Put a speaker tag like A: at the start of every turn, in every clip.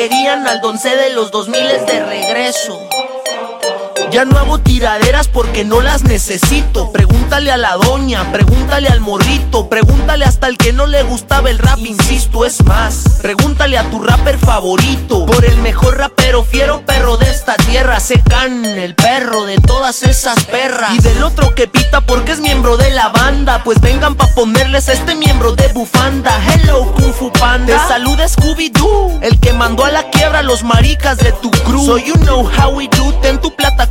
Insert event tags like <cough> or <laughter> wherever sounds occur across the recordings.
A: querían al donce de los dos miles de regreso. Ya no hago tiraderas porque no las necesito. Pregúntale a la doña, pregúntale al morrito, pregúntale hasta el que no le gustaba el rap, insisto, es más. Pregúntale a tu rapper favorito, por el mejor rapero, fiero perro de esta tierra. Secan el perro de todas esas perras. Y del otro que pita porque es miembro de la banda. Pues vengan pa' ponerles a este miembro de bufanda. Hello, Kung Fu Panda. Te saluda Scooby-Doo, el que mandó a la quiebra a los maricas de tu crew. So you know how we do, ten tu plata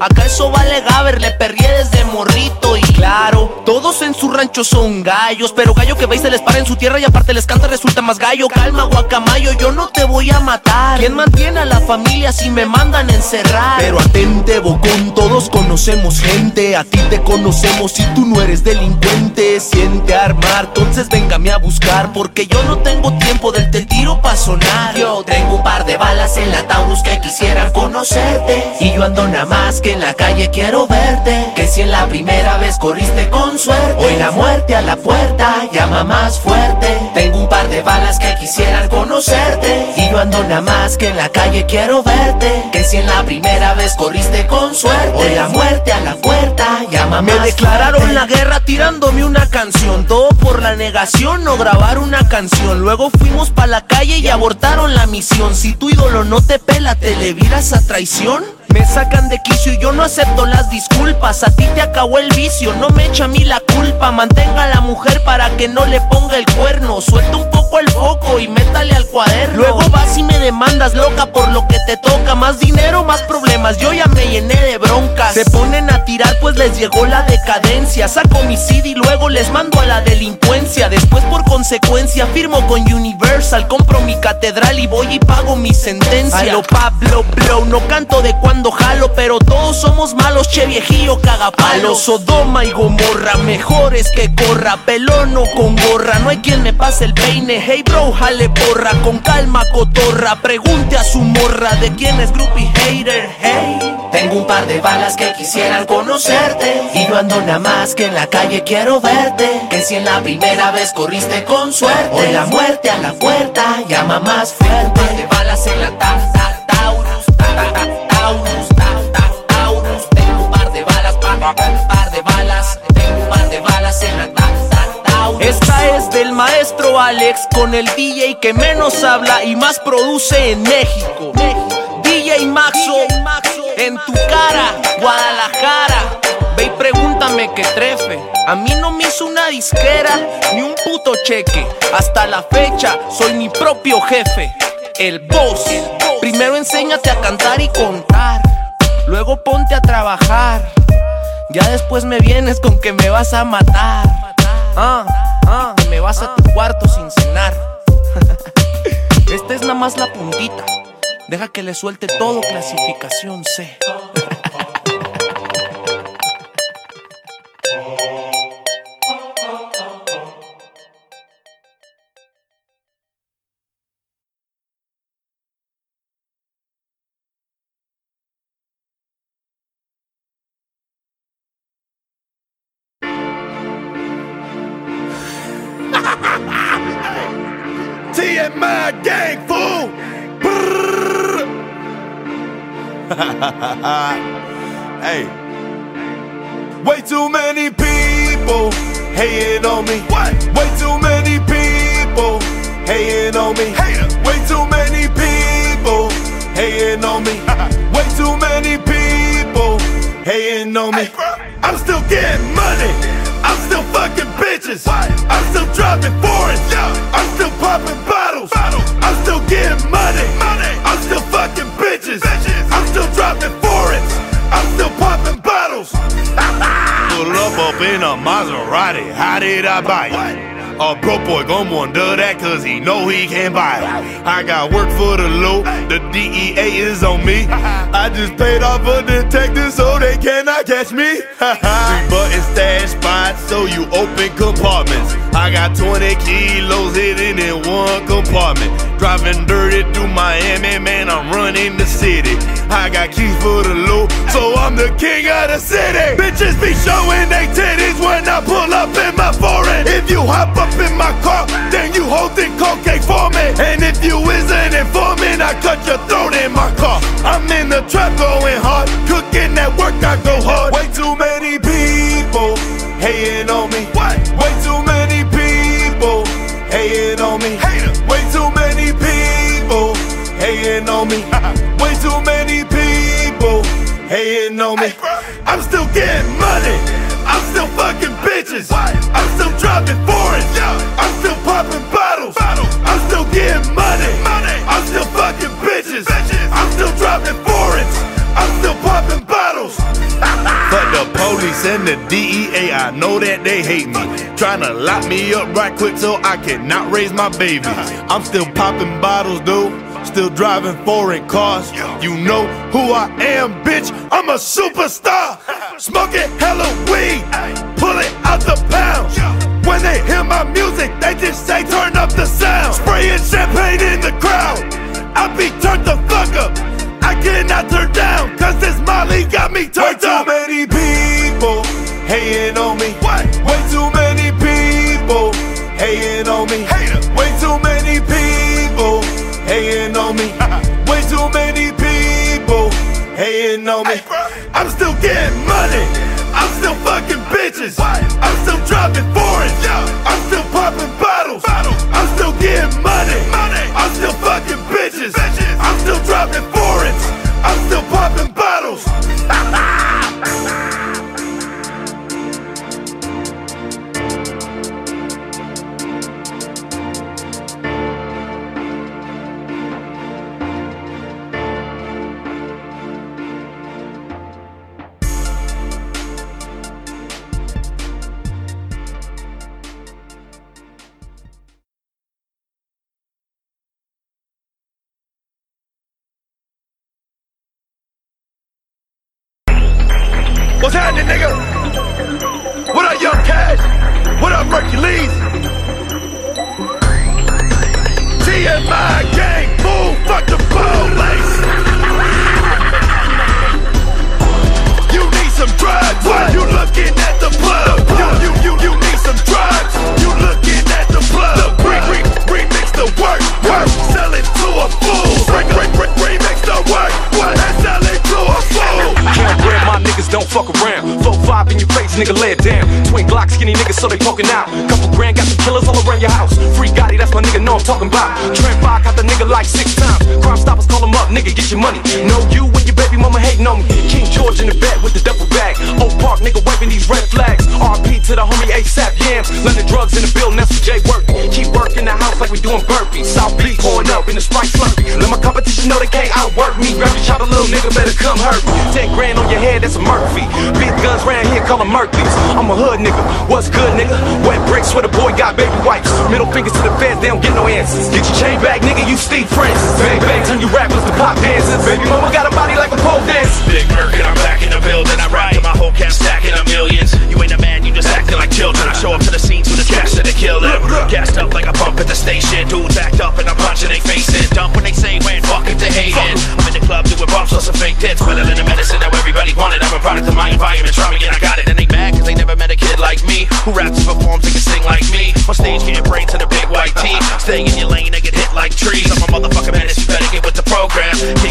A: Acá eso vale Gaber, le perrié desde morrito. Y claro, todos en su rancho son gallos. Pero gallo que veis se les para en su tierra y aparte les canta resulta más gallo. Calma, guacamayo, yo no te voy a matar. ¿Quién mantiene a la familia si me mandan encerrar? Pero atente, bocón, todos conocemos gente. A ti te conocemos si tú no eres delincuente. Siente armar, entonces véngame a buscar. Porque yo no tengo tiempo del te tiro pa' sonar. Yo tengo un par de balas en la Taurus que quisieran conocerte. Y yo ando nada más que en la calle quiero verte. Que si en la primera vez corriste con suerte, hoy la muerte a la puerta llama más fuerte. Tengo un par de balas que quisieran conocerte. Y yo ando nada más que en la calle quiero verte. Que si en la primera vez corriste con suerte, hoy la muerte a la puerta llama más fuerte. Me declararon la guerra tirándome una canción. Todo por la negación o grabar una canción. Luego fuimos pa' la calle y abortaron la misión. Si tu ídolo no te pela, ¿te le viras a traición? Me sacan de quicio y yo no acepto las disculpas. A ti te acabó el vicio, no me echa a mí la culpa. Mantenga a la mujer para que no le ponga el cuerno. Suelta un poco el foco y métale al cuaderno. Luego vas y me demandas loca por lo que te toca. Más dinero, más problemas. Yo ya me llené de Se ponen a tirar pues les llegó la decadencia. Saco mi CD y luego les mando a la delincuencia. Después por consecuencia firmo con Universal. Compro mi catedral y voy y pago mi sentencia. A lo Pablo Blow, no canto de cuando jalo, pero todos somos malos, che viejillo cagapalo. Sodoma y Gomorra, mejores que corra, pelón o con gorra, no hay quien me pase el peine. Hey bro, jale porra, con calma cotorra, pregunte a su morra de quién es groupie hater. Hey, tengo un par de balas que quisieran conocerte, y yo ando nada más que en la calle quiero verte. Que si en la primera vez corriste con suerte, hoy la muerte a la puerta llama más fuerte. Un par de balas en la taza, Taurus, Taurus, Taurus, tengo un par de balas, un par de balas, tengo un par de balas en la. Esta es del maestro Alex con el DJ que menos habla y más produce en México. DJ Maxo, en tu cara, Guadalajara. Ve y pregúntame qué trefe. A mí no me hizo una disquera ni un puto cheque. Hasta la fecha soy mi propio jefe el boss. Primero enséñate a cantar y contar, luego ponte a trabajar. Ya después me vienes con que me vas a matar. Ah, ah, me vas a tu cuarto sin cenar. <laughs> Esta es nada más la puntita. Deja que le suelte todo clasificación C.
B: hating on me. <laughs> Way too many people hating on me. I'm still getting money. I'm still fucking bitches. I'm still dropping foreigns. I'm still popping bottles. I'm still getting money. I'm still fucking bitches. I'm still dropping foreigns. I'm still popping bottles. <laughs> Pull up up in a Maserati. How did I buy it? A broke boy gon' wonder that cause he know he can't buy it. I got work for the low, the DEA is on me. I just paid off a detective so they cannot catch me. Three button stash spots so you open compartments. I got 20 kilos hidden in one compartment. Driving dirty through Miami, man, I'm running the city. I got keys for the loot, so I'm the king of the city. Bitches be showing they titties when I pull you hop up in my car, then you holding cocaine for me. And if you isn't informing, I cut your throat in my car. I'm in the trap going hard, cooking that work, I go hard. Way too many people hating on me. What? Way too many people hating on me. Hater. Way too many people hating on me. <laughs> Way too many people hating on me. I'm still getting money. I'm still fucking bitches. I'm dropping foreigns. I'm still popping bottles. I'm still getting money. I'm still fucking bitches. I'm still dropping foreigns. I'm still popping bottles. <laughs> Fuck the police and the DEA, I know that they hate me. Trying to lock me up right quick so I cannot raise my baby. Uh-huh. I'm still popping bottles, dude. Still driving foreign cars. You know who I am, bitch. I'm a superstar. <laughs> Smoking hella weed. Pull it out the pound. When they hear my music, they just say turn up the sound. Spraying champagne in the crowd. I be turned the fuck up. I cannot turn down, cause this Molly got me turned Way up. too many people hating on me. What? Way too many people hating on me. Hater. Way too many people hating on me. Hating on me. I'm still getting money. I'm still fucking bitches. I'm still dropping foreigns. I'm still popping bottles. I'm still getting money. I'm still fucking bitches. I'm still dropping nigga,
C: lay it down. Twin Glock, skinny niggas, so they poking out. Couple grand, got some killers all around your house. Free Gotti, that's my nigga, know I'm talking about. Trent Five caught the nigga like six times. Crime stoppers call him up, nigga, get your money. Know you baby mama hating on me. King George in the bed with the duffel bag. Oak Park, nigga, waving these red flags. RP to the homie ASAP Yams. London drugs in the building, that's Jay working. Keep working the house like we doing burpees. South Beach, pouring up in the Sprite Slurpee. Let my competition know they can't outwork me. Grab your shot, a little nigga, better come hurt me. Ten grand on your head, that's a Murphy. Big guns round here, call them Mercury's. I'm a hood nigga, what's good nigga? Wet bricks where the boy got baby wipes. Middle fingers to the feds, they don't get no answers. Get your chain back, nigga, you Steve Francis. Bang bang, turn you rappers to pop dancers. Baby mama got a body like a pole dancer.
D: Big Merkin, I'm back in the building. I ride to my whole cap stacking of millions. You ain't a man, you just acting like children. I show up to the scenes with a cash to kill them. Gassed up like a pump at the station. Dudes act up and I'm punching they faces. Dump when they say when, fuck if they hating. I'm in the club doing bumps on some fake tits. Better than the medicine that everybody wanted. I'm a product of my environment. Try me and I got it. And they mad cause they never met a kid like me. Who raps and performs and can sing like me. On stage getting brains in a big white tee. Staying in your lane, they get hit like trees. I'm a motherfucking menace, you better get with the program. King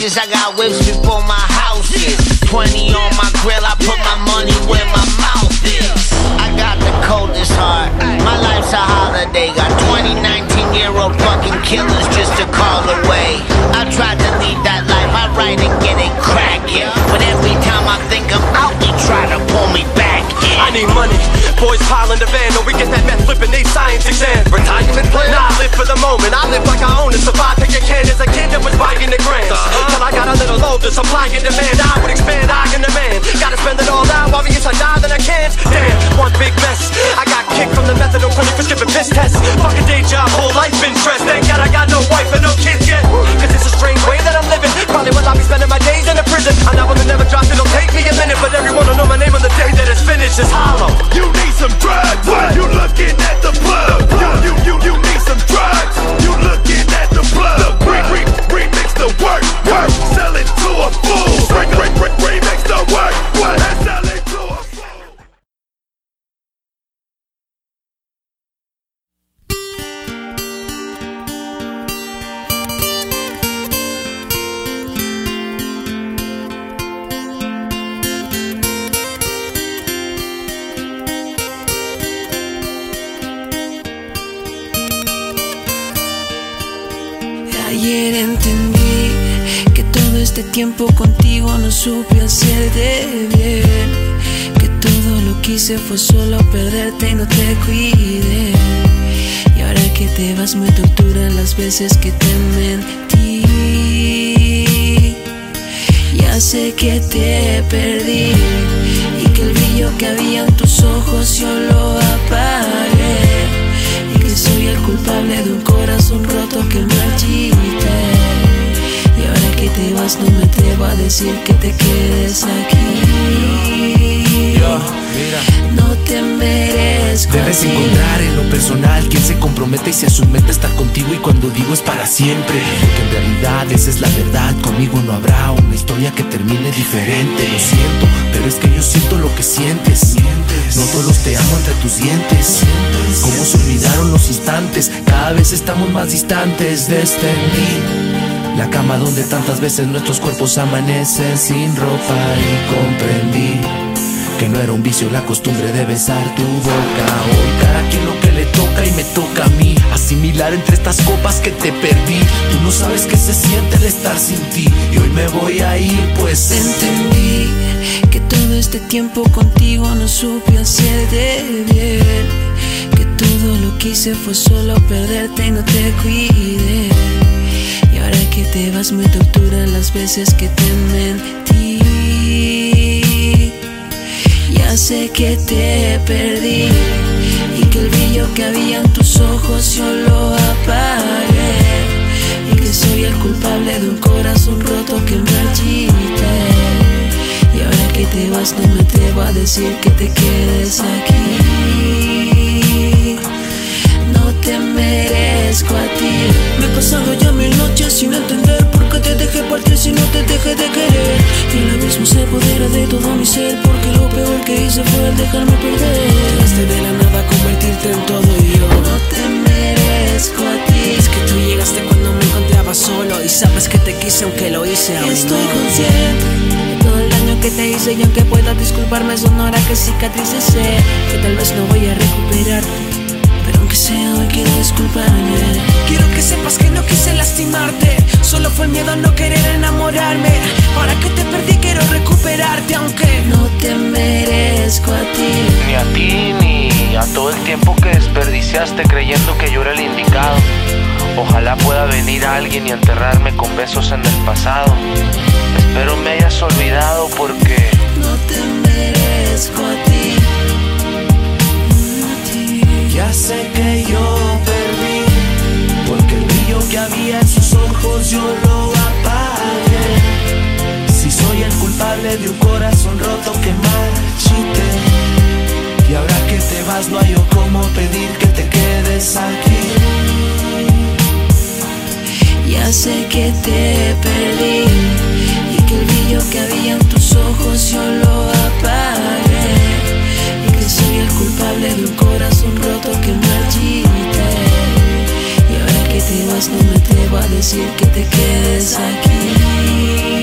E: I got whips before my house is. 20 on my grill, I put my money where my mouth is. I got the coldest heart. My life's a holiday. Got 20, 19 year old fucking killers just to call away. I tried to lead that life, I write and get it cracking. But every time I think I'm out, they try to pull me back in. I need
C: money pile in the van, or we get that meth flipping these science exams. Retirement plan? Nah, I live for the moment. I live like I own it. Survive, take a can as a kid that was buying the grants. Uh-huh. Till I got a little older, supply and demand. I would expand, I can demand. Gotta spend it all out while we get I die, then I can't. Damn, one big mess. I got kicked from the methadone clinic for skipping piss tests. Fucking day job,
F: hacerte bien. Que todo lo que hice fue solo perderte y no te cuidé. Y ahora que te vas me torturan las veces que te mentí. Ya sé que te perdí y que el brillo que había en tus ojos yo lo apagué. Y que soy el culpable de un corazón roto que marchité. Te vas no me atrevo a decir que te quedes aquí. No te merezco
G: Debes encontrar en lo personal quien se compromete y se asume a estar contigo y cuando digo es para siempre. Porque en realidad esa es la verdad, conmigo no habrá una historia que termine diferente. Lo siento, pero es que yo siento lo que sientes. No todos te amo entre tus dientes. Cómo se olvidaron los instantes, cada vez estamos más distantes de este mí La cama donde tantas veces nuestros cuerpos amanecen sin ropa y comprendí que no era un vicio la costumbre de besar tu boca Hoy cada quien lo que le toca y me toca a mí Asimilar entre estas copas que te perdí Tú no sabes qué se siente el estar sin ti Y hoy me voy a ir pues
F: Entendí que todo este tiempo contigo no supe hacerte bien. Que todo lo que hice fue solo perderte y no te cuidé. Que te vas me torturan las veces que te mentí. Ya sé que te perdí y que el brillo que había en tus ojos yo lo apagué. Y que soy el culpable de un corazón roto que marchité. Y ahora que te vas no me atrevo a decir que te quedes aquí. No te a ti. Me he pasado ya mil noches sin entender por qué te dejé partir si no te dejé de querer. Y el abismo se apodera de todo mi ser porque lo peor que hice fue el dejarme perder. Llegaste de la nada a convertirte en todo y yo no te merezco a ti. Es que tú llegaste cuando me encontraba solo y sabes que te quise aunque lo hice a Estoy
H: modo.
F: consciente de todo el daño que te hice y aunque pueda disculparme sonora que cicatrices sé que tal vez no voy a recuperar. Quiero disculparme Quiero que sepas que no quise lastimarte Solo fue el miedo a no querer enamorarme Ahora que te perdí quiero recuperarte Aunque no te merezco a ti
H: Ni a ti ni a todo el tiempo que desperdiciaste creyendo que yo era el indicado. Ojalá pueda venir alguien y enterrarme con besos en el pasado. Espero me hayas olvidado porque
F: No te merezco a ti
G: Ya sé que yo perdí Porque el brillo que había en sus ojos yo lo apagué. Si soy el culpable de un corazón roto que marchité Y ahora que te vas no hay cómo pedir que te quedes aquí.
F: Ya sé que te perdí y que el brillo que había en tus ojos yo lo apagué y que soy el culpable no me atrevo a decir que te quedes aquí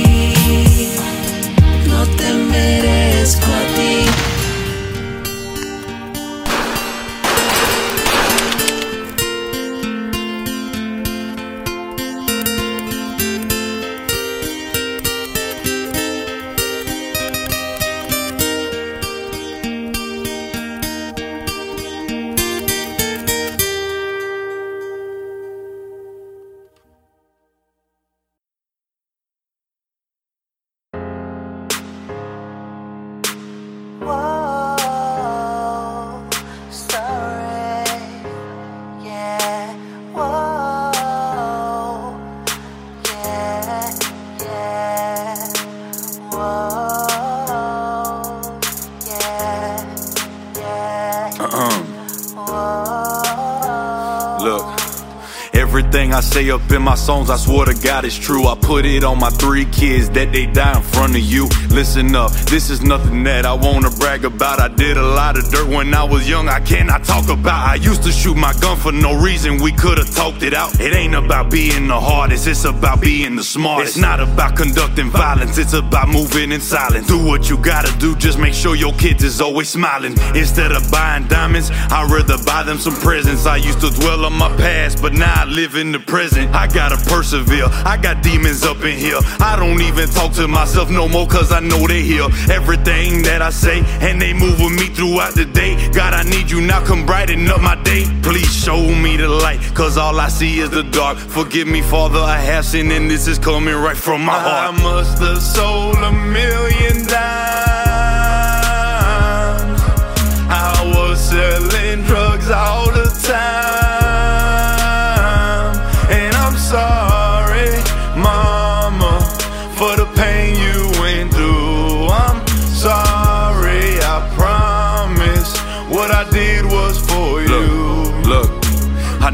B: Everything I say up in my songs, I swear to God it's true. I put it on my three kids that they die in front of you. Listen up, this is nothing that I wanna brag about. I did a lot of dirt when I was young, I cannot talk about. I used to shoot my gun for no reason, we could've talked it out. It ain't about being the hardest, it's about being the smartest. It's not about conducting violence, it's about moving in silence. Do what you gotta do, just make sure your kids is always smiling. Instead of buying diamonds, I'd rather buy them some presents. I used to dwell on my past, but now I live in the present. I gotta persevere, I got demons up in here. I don't even talk to myself no more, cause I know they hear everything that I say, and they move with me throughout the day. God, I need you now, come brighten up my day. Please show me the light, cause all I see is the dark. Forgive me, Father, I have sinned, and this is coming right from my heart. I must have sold a million dimes.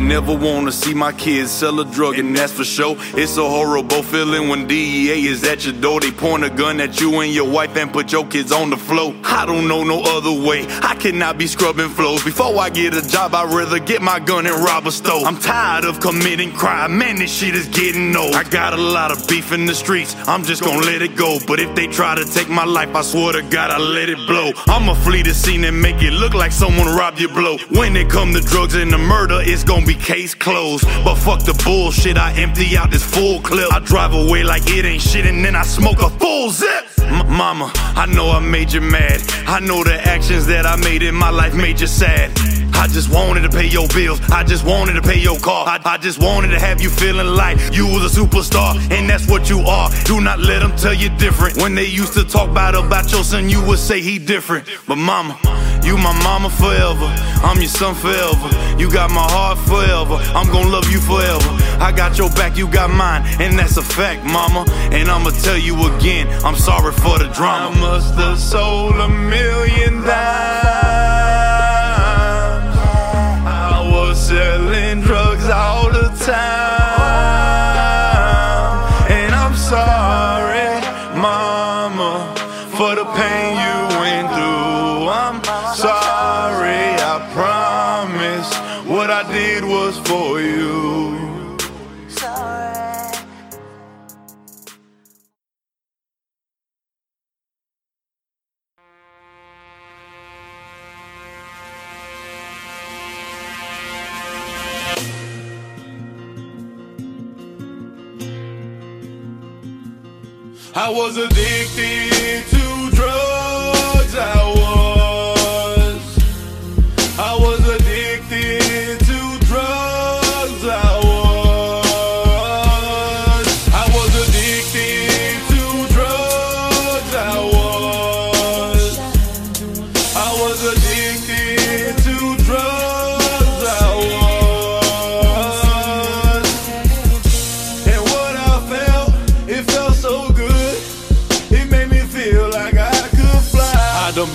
B: Never wanna see my kids sell a drug, and that's for sure. It's a horrible feeling when DEA is at your door. They point a gun at you and your wife and put your kids on the floor. I don't know no other way. I cannot be scrubbing floors. Before I get a job, I'd rather get my gun and rob a store. I'm tired of committing crime. Man, this shit is getting old. I got a lot of beef in the streets. I'm just gonna let it go. But if they try to take my life, I swear to God, I let it blow. I'ma flee the scene and make it look like someone robbed your blow. When it come to drugs and the murder, it's gonna be case closed. But fuck the bullshit, I empty out this full clip. I drive away like it ain't shit and then I smoke a full zip. M- mama, I know I made you mad. I know the actions that I made in my life made you sad. I just wanted to pay your bills. I just wanted to pay your car. I, I just wanted to have you feeling like you was a superstar, and that's what you are. Do not let them tell you different. When they used to talk bad about your son, you would say he different. But mama, you my mama forever. I'm your son forever. You got my heart forever. I'm gonna love you forever. I got your back, you got mine, and that's a fact, mama. And I'ma tell you again, I'm sorry for the drama. I must have sold a million dimes. Time. And I'm sorry, mama, for the pain you went through. I'm sorry, I promise. What I did was for you. I was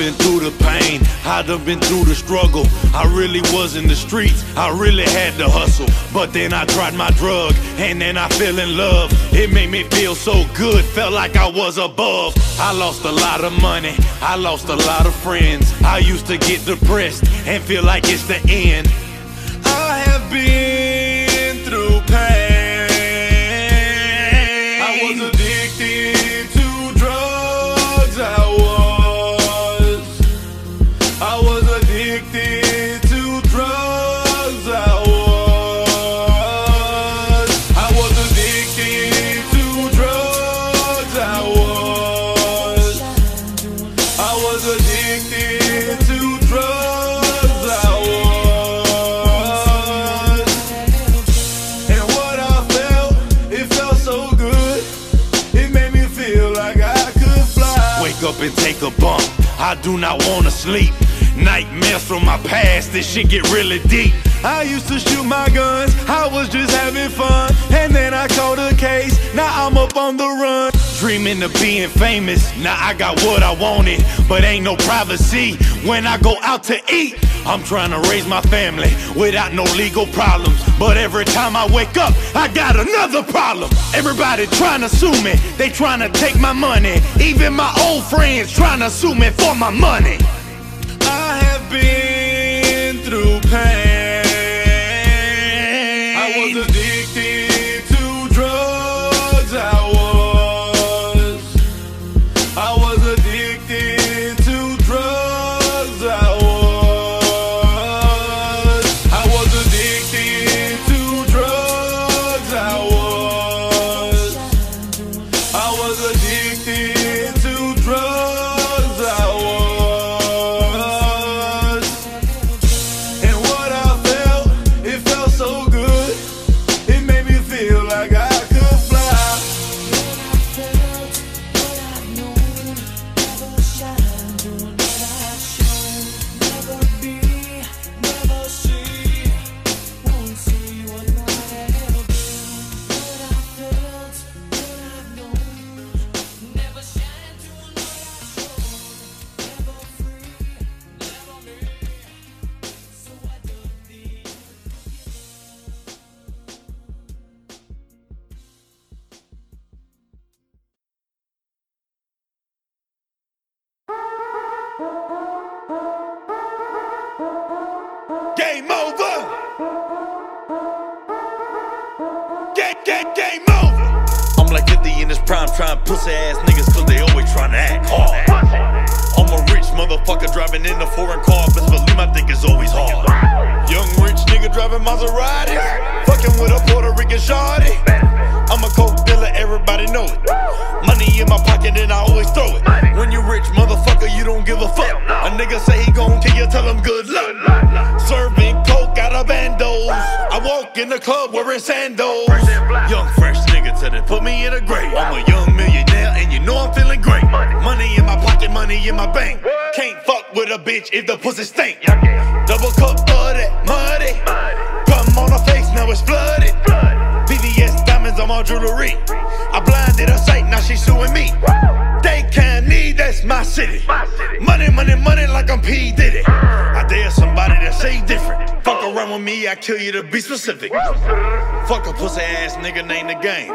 B: been through the pain. I done been through the struggle. I really was in the streets. I really had to hustle. But then I tried my drug and then I fell in love. It made me feel so good. Felt like I was above. I lost a lot of money. I lost a lot of friends. I used to get depressed and feel like it's the end. A bump. I do not wanna sleep. Nightmares from my past, this shit get really deep. I used to shoot my guns, I was just having fun. And then I caught a case, now I'm up on the run. Dreaming of being famous, now I got what I wanted, but ain't no privacy when I go out to eat. I'm trying to raise my family without no legal problems. But every time I wake up, I got another problem. Everybody trying to sue me, they trying to take my money. Even my old friends trying to sue me for my money.
D: Say he gon' kill you, tell him good luck. Serving coke out of bandos. I walk in the club wearing sandals. Young fresh nigga till they put me in a grave. I'm a young millionaire and you know I'm feeling great. Money in my pocket, money in my bank. Can't fuck with a bitch if the pussy stink. Double cup of that muddy. Come on her face, now it's flooded. VVS diamonds on my jewelry. My city. Money, money, money like I'm P. it. I dare somebody that say different. Fuck around with me, I kill you to be specific. Fuck a pussy ass nigga, name the game.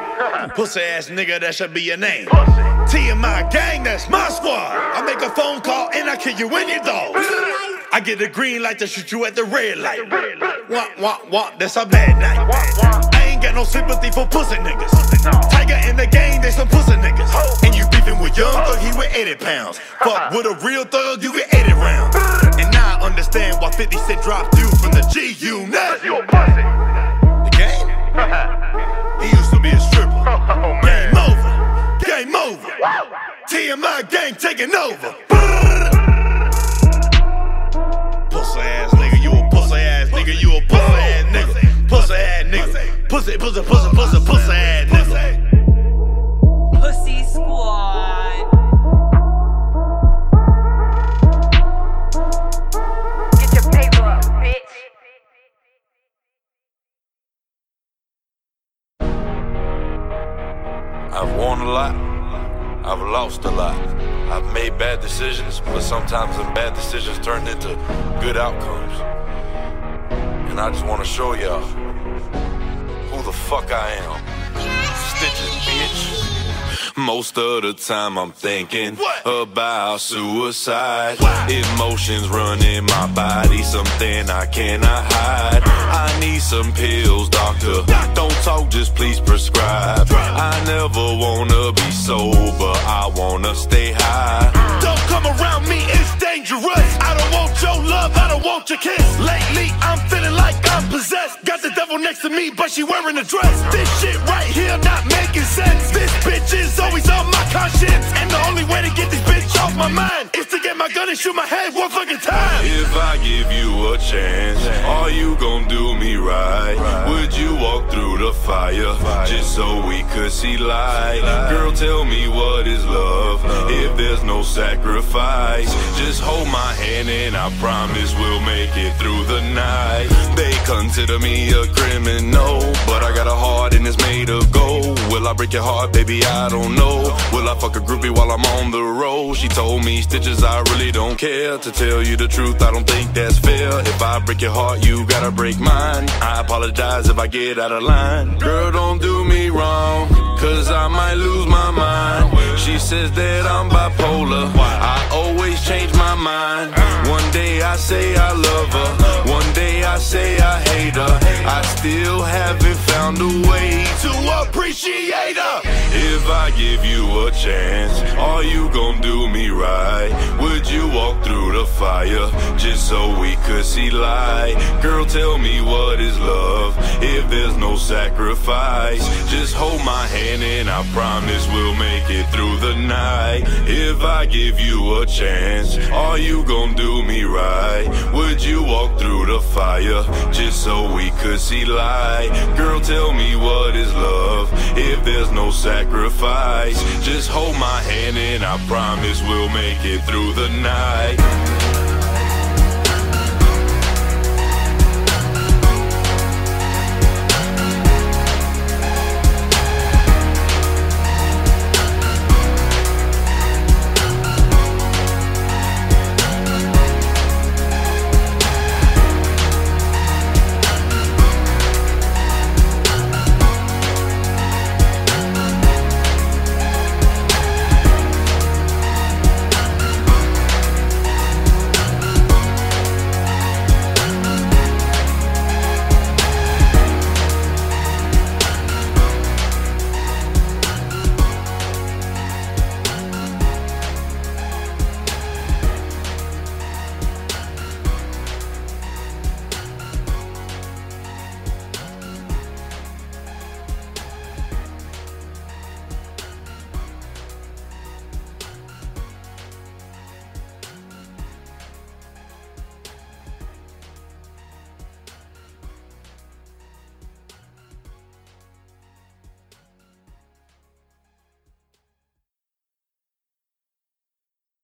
D: Pussy ass nigga, that should be your name. TMI gang, that's my squad. I make a phone call and I kill you in your dog. I get the green light to shoot you at the red light. Want, want, want, that's a bad night. Got no sympathy for pussy niggas. Tyga in the game, they some pussy niggas. And you beefing with young thug, he with 80 pounds. Fuck with a real thug, you get 80 rounds. And now I understand why 50 Cent dropped you from the G unit. You a pussy. The game? He used to be a stripper. <laughs> Oh, game over. Game over. TMI gang taking over. Pussy ass Pussy, pussy, pussy, pussy, pussy ass nigga.
I: Pussy Squad. Get your paper up, bitch.
J: I've won a lot. I've lost a lot. I've made bad decisions, but sometimes them bad decisions turned into good outcomes. And I just want to show y'all who the fuck I am. Stitches, bitch. Most of the time I'm thinking about suicide. Emotions running my body, something I cannot hide. I need some pills, doctor. Don't talk, just please prescribe. I never wanna be sober, I wanna stay high.
B: Don't come around me, it's dangerous. I don't want your love, I don't want your kiss. Lately, I'm feeling like I'm possessed. Got the devil next to me, but she wearing a dress. This shit right here not making sense. This bitch is always on my conscience. And the only way to get this bitch off my mind is to get my gun and shoot my head one fucking time.
J: If I give you a chance, are you gonna do me right? Would you walk through the fire just so we could see light? Girl, tell me what is love. If
B: there's no sacrifice. Just hold my hand and I promise we'll make it through the night. They consider me a criminal, but I got a heart and it's made of gold. Will I break your heart, baby? I don't know. Will I fuck a groupie while I'm on the road? She told me stitches, I really don't care. To tell you the truth, I don't think that's fair. If I break your heart, you gotta break mine. I apologize if I get out of line. Girl, don't do me wrong, cause I might lose my mind. She says that I'm bipolar. I always change my mind. One day I say I love her, one day I say I hate her. I still haven't found a way to appreciate her. If I give you a chance, are you gonna do me right? Through fire just so we could see light? Girl, tell me what is love if there's no sacrifice. Just hold my hand and I promise we'll make it through the night. If I give you a chance, are you gonna do me right? Would you walk through the fire just so we could see light? Girl, tell me what is love if there's no sacrifice. Just hold my hand and I promise we'll make it through the night.